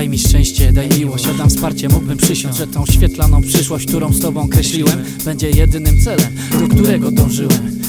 Daj mi szczęście, daj miłość, dam wsparcie. Mógłbym przysiąc, że tą świetlaną przyszłość, którą z tobą kreśliłem Będzie jedynym celem, do którego dążyłem.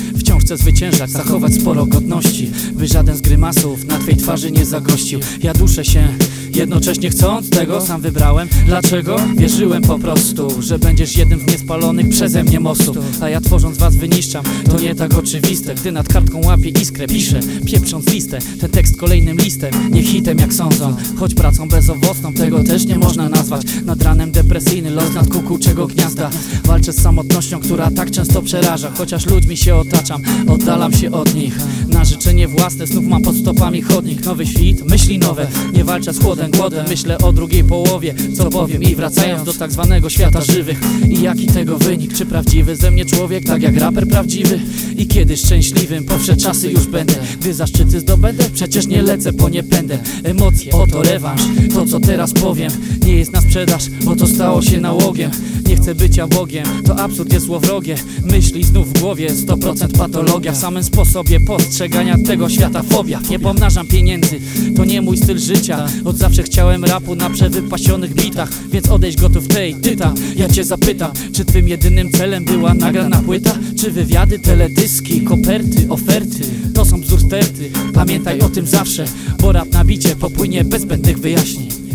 Wciąż chcę zwyciężać, zachować sporo godności By żaden z grymasów na twej twarzy nie zagościł Ja duszę się, jednocześnie chcąc tego sam wybrałem. Dlaczego? Wierzyłem po prostu, że będziesz jednym z niespalonych przeze mnie mostów. A ja tworząc was wyniszczam, to nie tak oczywiste Gdy nad kartką łapię iskrę, piszę, pieprząc listę. Ten tekst kolejnym listem, nie hitem jak sądzą. Choć pracą bezowocną, tego też nie można nazwać. Nad ranem depresyjny los nad kukułczego gniazda. Walczę z samotnością, która tak często przeraża. Chociaż ludźmi się otaczam, oddalam się od nich. Na życzenie własne znów mam pod stopami chodnik. Nowy świt, myśli nowe, nie walczę z chłodem, głodem. Myślę o drugiej połowie, co powiem? I wracając do tak zwanego świata żywych. I jaki tego wynik, czy prawdziwy ze mnie człowiek? Tak jak raper prawdziwy. I kiedy szczęśliwym, powsze czasy już będę. Gdy zaszczyty zdobędę, przecież nie lecę, bo nie pędę Emocje, oto rewanż, to co teraz powiem Nie jest na sprzedaż, bo to stało się nałogiem. Nie chcę bycia Bogiem, to absurd jest złowrogie. Myśli znów w głowie, 100% patologia. W samym sposobie postrzegania tego świata fobia. Nie pomnażam pieniędzy, to nie mój styl życia. Od zawsze chciałem rapu na przewypasionych bitach Więc odejdź gotów tej, tyta. Ja cię zapytam, czy twym jedynym celem była nagrana płyta? Czy wywiady, teledyski, koperty, oferty? To są bzdur pamiętaj o tym zawsze Bo rap na bicie popłynie bez zbędnych wyjaśnień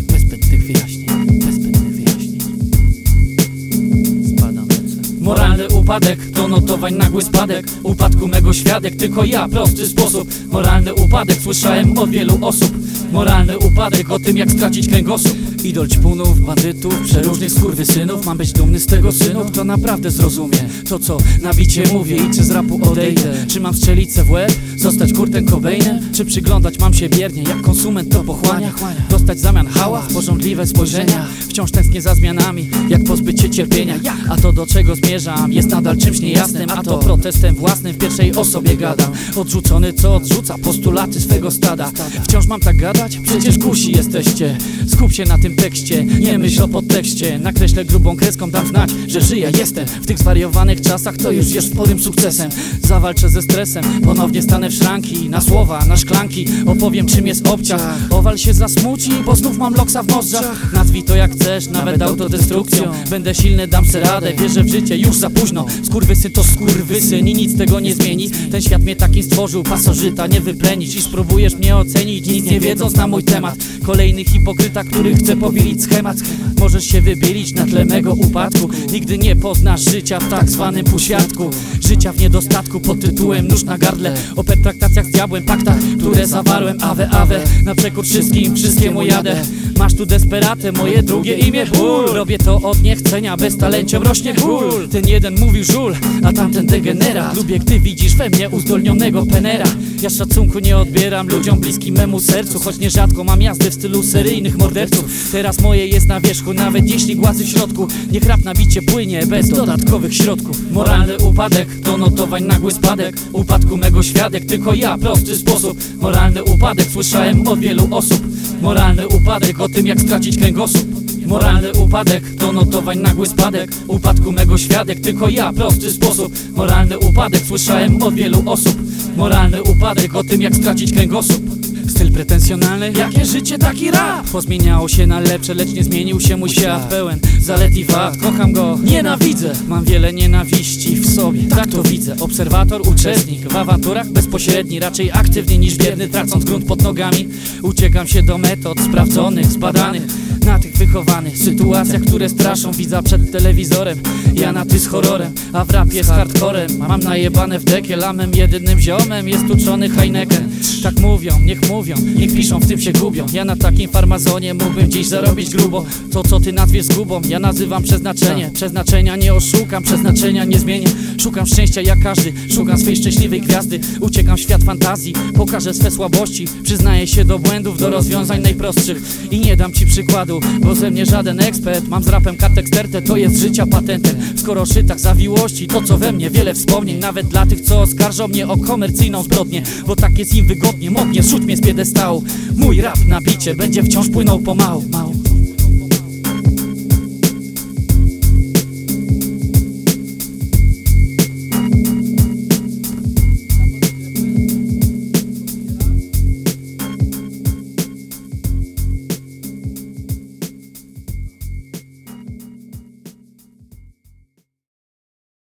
Upadek to notowań nagły spadek. Upadku mego świadek, tylko ja, prosty sposób. Moralny upadek słyszałem od wielu osób. Moralny upadek o tym jak stracić kręgosłup Idol ćpunów, bandytów, przeróżnych skurwysynów. Mam być dumny z tego synu, kto naprawdę zrozumie To co na bicie mówię i czy z rapu odejdę. Czy mam strzelić se w łeb, zostać kurtem Cobainem? Czy przyglądać mam się biernie, jak konsument to pochłania? Dostać zamian hałas, porządliwe spojrzenia. Wciąż tęsknię za zmianami, jak pozbyć się cierpienia. A to do czego zmierzam jest nadal czymś niejasnym. A to protestem własnym w pierwszej osobie gadam. Odrzucony co odrzuca postulaty swego stada. Wciąż mam tak gadać? Przecież kusi jesteście. Skup się na tym tekście, nie myśl o podtekście. Nakreślę grubą kreską, dam znać, że żyję, jestem. W tych zwariowanych czasach to już jest sporym sukcesem. Zawalczę ze stresem, ponownie stanę w szranki. Na słowa, na szklanki, opowiem czym jest obciach. Owal się zasmuci, bo znów mam loksa w nozdrzach Nazwij to jak chcesz, nawet autodestrukcją. Będę silny, dam se radę, wierzę w życie już za późno. Skurwysyn to skurwysyn i nic tego nie zmieni. Ten świat mnie takim stworzył, pasożyta nie wyplenić. I spróbujesz mnie ocenić, nic nie wiedząc na mój temat. Kolejny hipokryta, który chce powielić schemat. Możesz się wybielić na tle mego upadku. Nigdy nie poznasz życia w tak zwanym półświadku. Życia w niedostatku pod tytułem nóż na gardle. O pertraktacjach z diabłem, paktach, które zawarłem Awe, awe, na przekór wszystkim, wszystkiemu jadę. Masz tu desperatę, moje drugie imię ból. Robię to od niechcenia, bez talenciom rośnie ból. Ten jeden mówił żul, a tamten degenera. Lubię, gdy widzisz we mnie uzdolnionego penera. Ja szacunku nie odbieram ludziom bliskim memu sercu Choć nierzadko mam jazdy w stylu seryjnych morderców Teraz moje jest na wierzchu, nawet jeśli głazy w środku. Niech rap na bicie płynie bez dodatkowych środków. Moralny upadek to notowań nagły spadek. Upadku mego świadek, tylko ja, prosty sposób. Moralny upadek słyszałem od wielu osób. Moralny upadek o tym jak stracić kręgosłup. Moralny upadek to notowań nagły spadek. Upadku mego świadek, tylko ja, prosty sposób. Moralny upadek słyszałem od wielu osób. Moralny upadek o tym jak stracić kręgosłup Styl pretensjonalny, jakie życie, taki rap. Pozmieniało się na lepsze, lecz nie zmienił się mój świat Pełen zalet i wad, kocham go, nienawidzę. Mam wiele nienawiści w sobie, tak to widzę. Obserwator, uczestnik, w awanturach bezpośredni Raczej aktywny niż bierny, tracąc grunt pod nogami. Uciekam się do metod sprawdzonych, zbadanych na tych wychowanych sytuacjach, które straszą widza przed telewizorem. Ja na ty z horrorem, a w rapie z hardcorem. Mam najebane w dekie, lamem jedynym ziomem. Jest uczony Heineken. Tak mówią, niech mówią, niech piszą, w tym się gubią. Ja na takim farmazonie mógłbym dziś zarobić grubo. To co ty nazwiesz zgubą, ja nazywam przeznaczenie. Przeznaczenia nie oszukam, przeznaczenia nie zmienię. Szukam szczęścia jak każdy, szukam swej szczęśliwej gwiazdy. Uciekam w świat fantazji, pokażę swe słabości. Przyznaję się do błędów, do rozwiązań najprostszych. I nie dam ci przykładu, bo ze mnie żaden ekspert. Mam z rapem kartę ekstertę, to jest życia patentem. Skoro szytak zawiłości, to co we mnie? Wiele wspomnień. Nawet dla tych, co oskarżą mnie o komercyjną zbrodnię. Bo tak jest im wygodnie, modnie, zrzuć mnie z piedestału. Mój rap na bicie będzie wciąż płynął pomału. Mału.